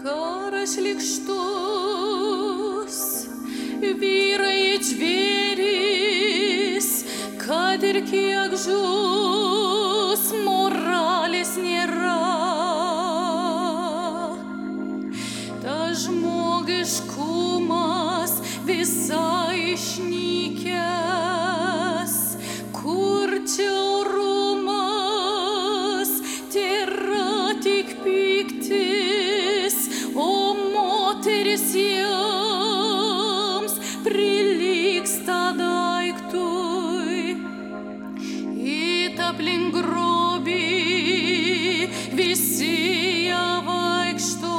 Karas likštus, vyrai žvėrys, kad ir kiek žus, moralės nėra. Ta žmogiškumas visai išnykęs, aplink grobį visi ją vaikšto,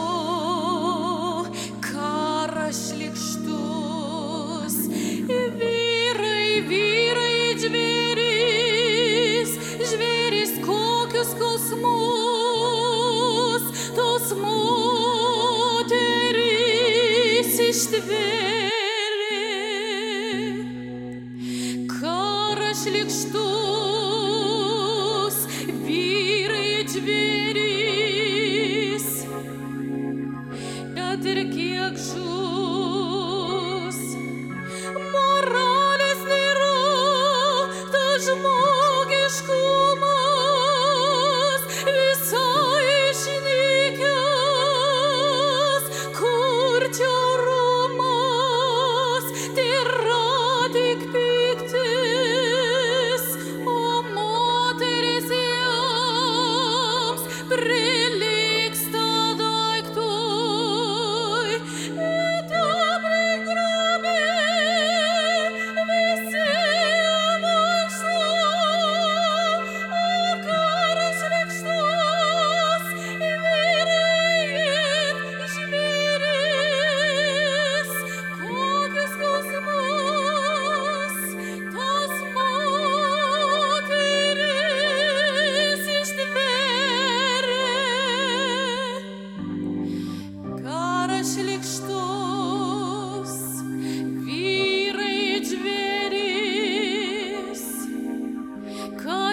karas šlikštus. Vyrai, vyrai, žvėrys, žvėrys kokius kosmus, tos moterys ištvėrė. Karas šlikštus,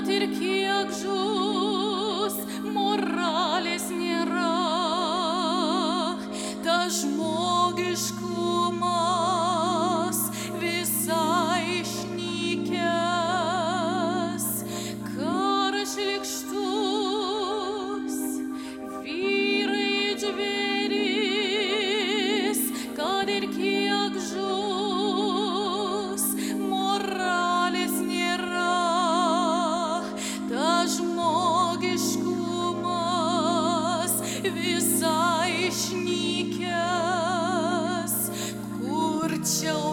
kad ir kiek žus, moralės nėra, ta žmogiškumas išnykęs, kur čia orumas, o